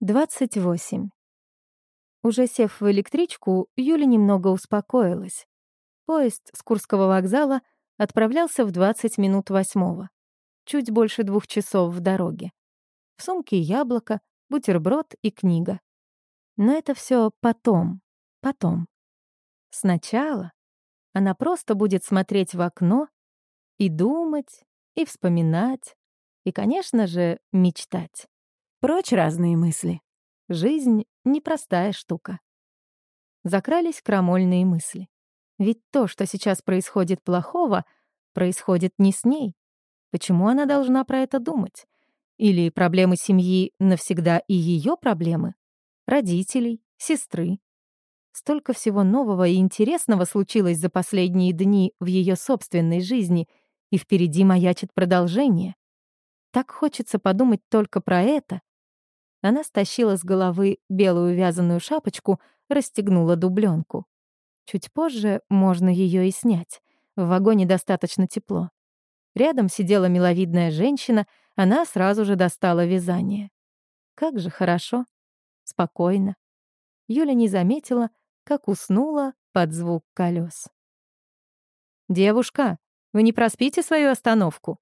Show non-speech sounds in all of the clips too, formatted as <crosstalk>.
28. Уже сев в электричку, Юля немного успокоилась. Поезд с Курского вокзала отправлялся в 20 минут восьмого. Чуть больше двух часов в дороге. В сумке яблоко, бутерброд и книга. Но это все потом, потом. Сначала она просто будет смотреть в окно и думать, и вспоминать, и, конечно же, мечтать. Прочь разные мысли. Жизнь — непростая штука. Закрались крамольные мысли. Ведь то, что сейчас происходит плохого, происходит не с ней. Почему она должна про это думать? Или проблемы семьи навсегда и ее проблемы? Родителей, сестры. Столько всего нового и интересного случилось за последние дни в ее собственной жизни, и впереди маячит продолжение. Так хочется подумать только про это, она стащила с головы белую вязаную шапочку, расстегнула дубленку. Чуть позже можно ее и снять. В вагоне достаточно тепло. Рядом сидела миловидная женщина, она сразу же достала вязание. Как же хорошо, спокойно. Юля не заметила, как уснула под звук колес. «Девушка, вы не проспите свою остановку?»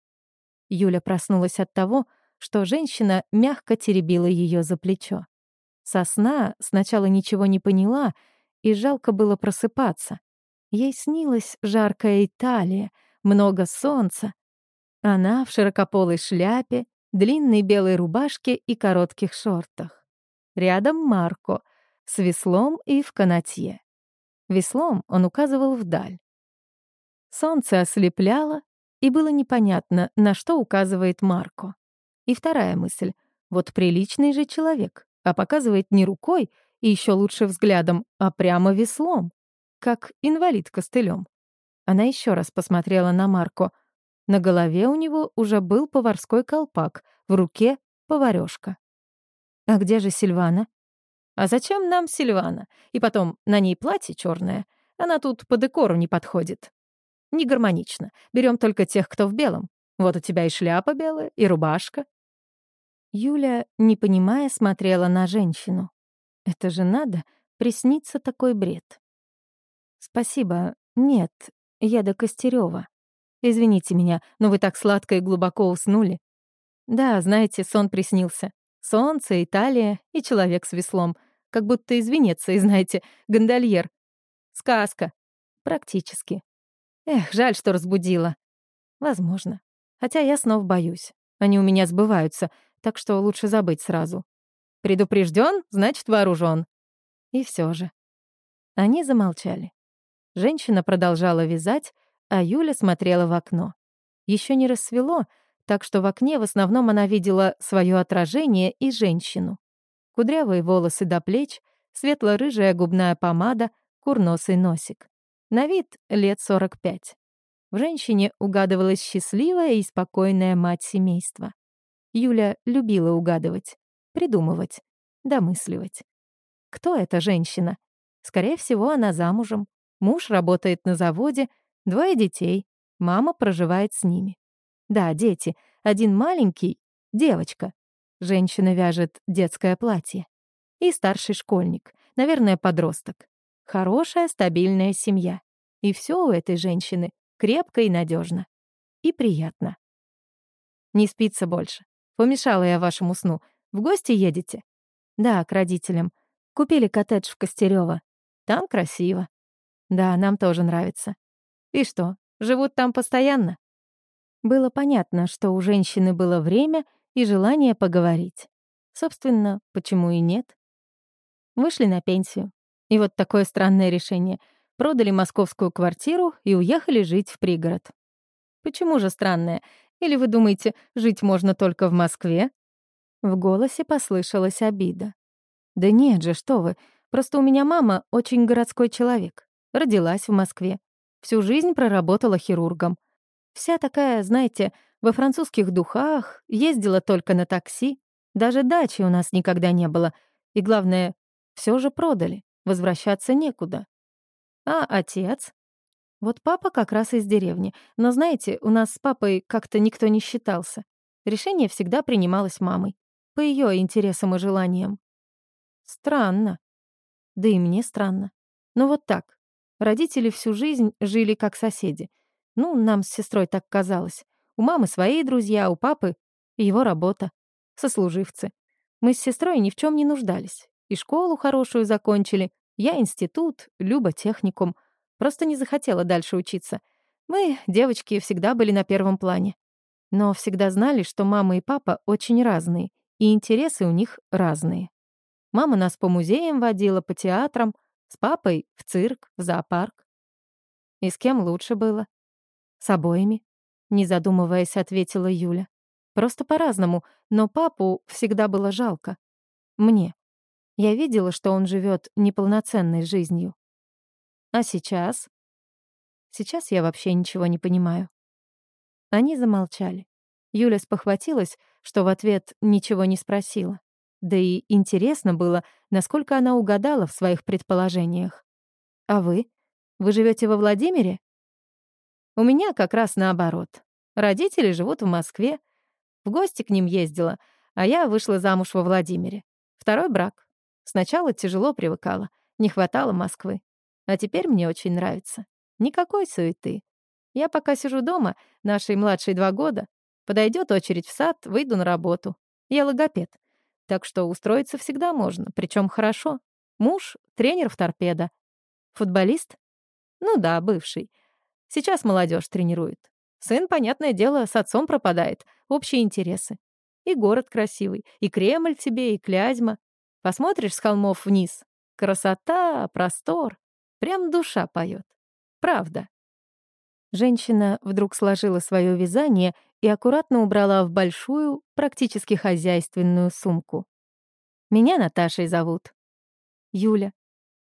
Юля проснулась от того, что женщина мягко теребила ее за плечо. Сосна сначала ничего не поняла, и жалко было просыпаться. Ей снилась жаркая Италия, много солнца. Она в широкополой шляпе, длинной белой рубашке и коротких шортах. Рядом Марко с веслом и в канатье. Веслом он указывал вдаль. Солнце ослепляло, и было непонятно, на что указывает Марко. И вторая мысль. Вот приличный же человек, а показывает не рукой и еще лучше взглядом, а прямо веслом, как инвалид костылем. Она еще раз посмотрела на Марко. На голове у него уже был поварской колпак, в руке — поварёшка. «А где же Сильвана?» «А зачем нам Сильвана? И потом, на ней платье черное. Она тут по декору не подходит. Не гармонично. Берем только тех, кто в белом. Вот у тебя и шляпа белая, и рубашка. Юля, не понимая, смотрела на женщину. Это же надо, присниться такой бред. Спасибо, нет, я до Костерёва. Извините меня, но вы так сладко и глубоко уснули. Да, знаете, сон приснился. Солнце, Италия и человек с веслом. Как будто из Венеции, <laughs> знаете, гондольер. Сказка. Практически. Эх, жаль, что разбудила. Возможно. Хотя я снов боюсь. Они у меня сбываются, так что лучше забыть сразу. Предупрежден, значит вооружен. И все же. Они замолчали. Женщина продолжала вязать, а Юля смотрела в окно. Еще не рассвело, так что в окне в основном она видела свое отражение и женщину. Кудрявые волосы до плеч, светло-рыжая губная помада, курносый носик. На вид лет 45. В женщине угадывалась счастливая и спокойная мать семейства. Юля любила угадывать, придумывать, домысливать. Кто эта женщина? Скорее всего, она замужем. Муж работает на заводе, двое детей, мама проживает с ними. Да, дети. Один маленький — девочка. Женщина вяжет детское платье. И старший школьник, наверное, подросток. Хорошая, стабильная семья. И все у этой женщины крепко и надежно. И приятно. Не спится больше. Помешала я вашему сну. В гости едете? Да, к родителям. Купили коттедж в Костерёво. Там красиво. Да, нам тоже нравится. И что, живут там постоянно? Было понятно, что у женщины было время и желание поговорить. Собственно, почему и нет? Вышли на пенсию. И вот такое странное решение. Продали московскую квартиру и уехали жить в пригород. Почему же странное? Или вы думаете, жить можно только в Москве?» В голосе послышалась обида. «Да нет же, что вы. Просто у меня мама очень городской человек. Родилась в Москве. Всю жизнь проработала хирургом. Вся такая, знаете, во французских духах, ездила только на такси. Даже дачи у нас никогда не было. И главное, все же продали. Возвращаться некуда. А отец? Вот папа как раз из деревни. Но знаете, у нас с папой как-то никто не считался. Решение всегда принималось мамой. По ее интересам и желаниям. Странно. Да и мне странно. Но вот так. Родители всю жизнь жили как соседи. Ну, нам с сестрой так казалось. У мамы свои друзья, у папы его работа. Сослуживцы. Мы с сестрой ни в чем не нуждались. И школу хорошую закончили, я институт, Люба техникум. Просто не захотела дальше учиться. Мы, девочки, всегда были на первом плане. Но всегда знали, что мама и папа очень разные, и интересы у них разные. Мама нас по музеям водила, по театрам, с папой — в цирк, в зоопарк. И с кем лучше было? С обоими, не задумываясь, ответила Юля. Просто по-разному, но папу всегда было жалко. Мне. Я видела, что он живет неполноценной жизнью. А сейчас? Сейчас я вообще ничего не понимаю. Они замолчали. Юля спохватилась, что в ответ ничего не спросила. Да и интересно было, насколько она угадала в своих предположениях. «А вы? Вы живете во Владимире?» «У меня как раз наоборот. Родители живут в Москве. В гости к ним ездила, а я вышла замуж во Владимире. Второй брак. Сначала тяжело привыкала, не хватало Москвы. А теперь мне очень нравится. Никакой суеты. Я пока сижу дома, нашей младшей два года. Подойдет очередь в сад, выйду на работу. Я логопед. Так что устроиться всегда можно, причем хорошо. Муж — тренер в торпедо. Футболист? Ну да, бывший. Сейчас молодежь тренирует. Сын, понятное дело, с отцом пропадает. Общие интересы. И город красивый, и Кремль тебе, и Клязьма. Посмотришь с холмов вниз. Красота, простор. Прям душа поет. Правда. Женщина вдруг сложила свое вязание и аккуратно убрала в большую, практически хозяйственную сумку. «Меня Наташей зовут». «Юля».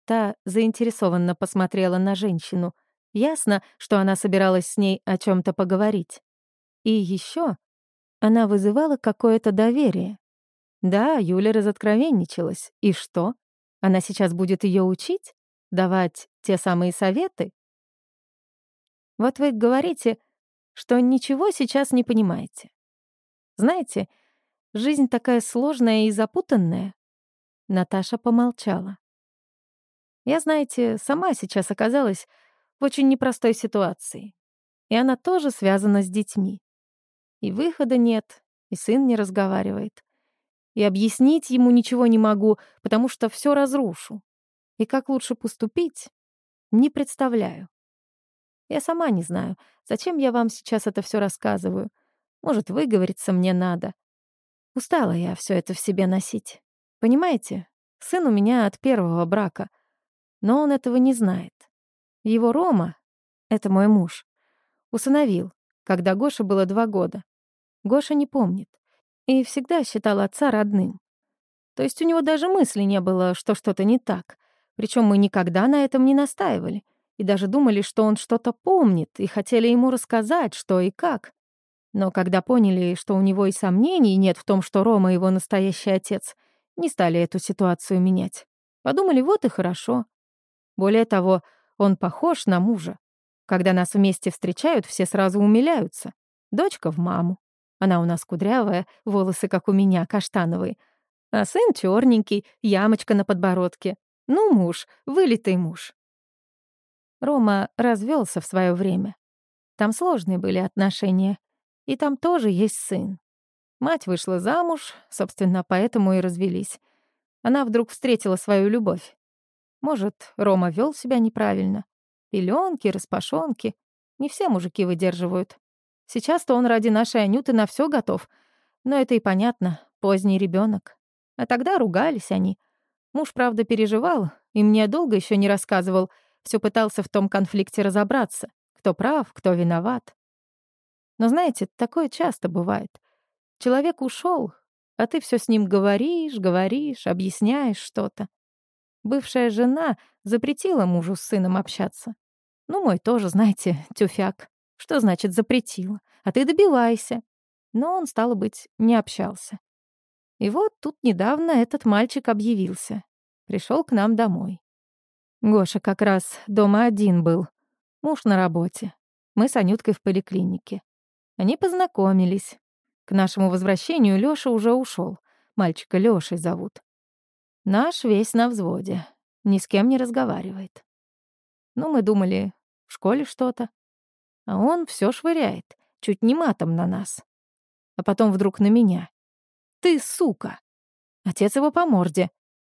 Та заинтересованно посмотрела на женщину. Ясно, что она собиралась с ней о чем то поговорить. И еще она вызывала какое-то доверие. Да, Юля разоткровенничалась. И что? Она сейчас будет ее учить? Давать те самые советы? Вот вы говорите, что ничего сейчас не понимаете. Знаете, жизнь такая сложная и запутанная. Наташа помолчала. Я, знаете, сама сейчас оказалась в очень непростой ситуации. И она тоже связана с детьми. И выхода нет, и сын не разговаривает. И объяснить ему ничего не могу, потому что все разрушу. И как лучше поступить, не представляю. Я сама не знаю, зачем я вам сейчас это все рассказываю. Может, выговориться мне надо. Устала я все это в себе носить. Понимаете, сын у меня от первого брака, но он этого не знает. Его Рома, это мой муж, усыновил, когда Гоше было два года. Гоша не помнит и всегда считал отца родным. То есть у него даже мысли не было, что что-то не так. Причем мы никогда на этом не настаивали и даже думали, что он что-то помнит, и хотели ему рассказать, что и как. Но когда поняли, что у него и сомнений нет в том, что Рома его настоящий отец, не стали эту ситуацию менять. Подумали, вот и хорошо. Более того, он похож на мужа. Когда нас вместе встречают, все сразу умиляются. Дочка в маму. Она у нас кудрявая, волосы, как у меня, каштановые. А сын черненький, ямочка на подбородке. Ну, муж, вылитый муж. Рома развелся в свое время. Там сложные были отношения. И там тоже есть сын. Мать вышла замуж, собственно, поэтому и развелись. Она вдруг встретила свою любовь. Может, Рома вел себя неправильно. Пеленки, распашонки. Не все мужики выдерживают. Сейчас-то он ради нашей Анюты на все готов. Но это и понятно, поздний ребенок. А тогда ругались они. Муж, правда, переживал, и мне долго еще не рассказывал. Все пытался в том конфликте разобраться. Кто прав, кто виноват. Но знаете, такое часто бывает. Человек ушел, а ты все с ним говоришь, говоришь, объясняешь что-то. Бывшая жена запретила мужу с сыном общаться. Ну, мой тоже, знаете, тюфяк. Что значит запретила? А ты добивайся. Но он, стало быть, не общался. И вот тут недавно этот мальчик объявился. Пришел к нам домой. Гоша как раз дома один был. Муж на работе. Мы с Анюткой в поликлинике. Они познакомились. К нашему возвращению Лёша уже ушел. Мальчика Лёшей зовут. Наш весь на взводе, ни с кем не разговаривает. Ну, мы думали, в школе что-то. А он все швыряет, чуть не матом на нас. А потом вдруг на меня. «Ты сука!» Отец его по морде.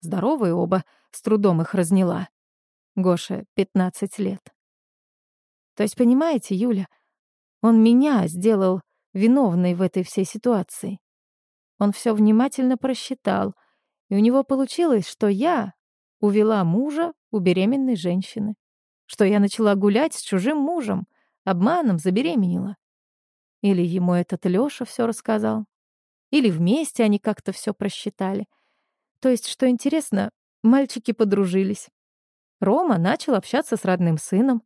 Здоровые оба, с трудом их разняла. Гоша, 15 лет. То есть, понимаете, Юля, он меня сделал виновной в этой всей ситуации. Он все внимательно просчитал, и у него получилось, что я увела мужа у беременной женщины что я начала гулять с чужим мужем, обманом забеременела. Или ему этот Лёша все рассказал, или вместе они как-то все просчитали. То есть, что интересно, мальчики подружились. Рома начал общаться с родным сыном,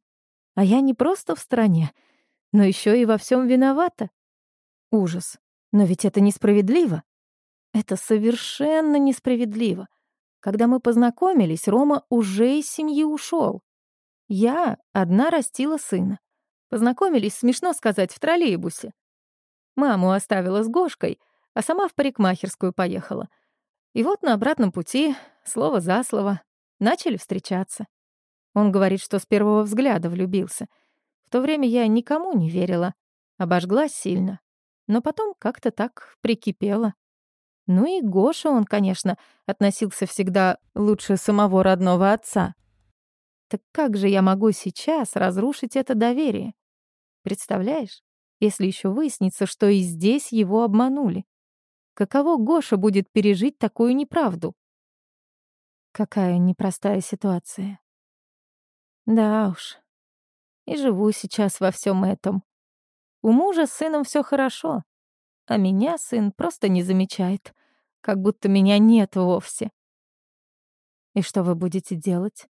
а я не просто в стороне, но еще и во всем виновата. Ужас. Но ведь это несправедливо. Это совершенно несправедливо. Когда мы познакомились, Рома уже из семьи ушел. Я одна растила сына. Познакомились, смешно сказать, в троллейбусе. Маму оставила с Гошкой, а сама в парикмахерскую поехала. И вот на обратном пути, слово за слово, начали встречаться. Он говорит, что с первого взгляда влюбился. В то время я никому не верила, обожглась сильно. Но потом как-то так прикипела. Ну и Гоша он, конечно, относился всегда лучше самого родного отца. Так как же я могу сейчас разрушить это доверие? Представляешь, если еще выяснится, что и здесь его обманули? Каково Гоша будет пережить такую неправду? Какая непростая ситуация. Да уж. И живу сейчас во всем этом. У мужа с сыном все хорошо, а меня сын просто не замечает, как будто меня нет вовсе. И что вы будете делать?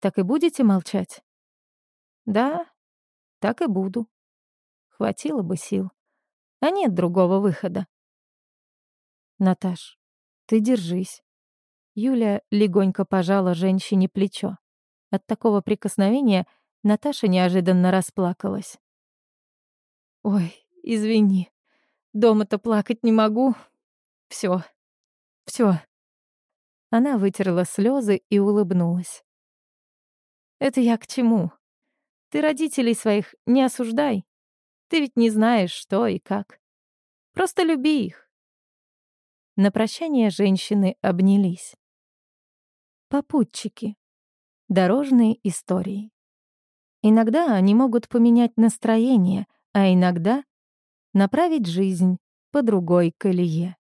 Так и будете молчать? Да, так и буду. Хватило бы сил. А нет другого выхода. Наташ, ты держись. Юля легонько пожала женщине плечо. От такого прикосновения Наташа неожиданно расплакалась. «Ой, извини. Дома-то плакать не могу. Все, все. Она вытерла слезы и улыбнулась. Это я к чему? Ты родителей своих не осуждай. Ты ведь не знаешь, что и как. Просто люби их. На прощание женщины обнялись. Попутчики. Дорожные истории. Иногда они могут поменять настроение, а иногда направить жизнь по другой колее.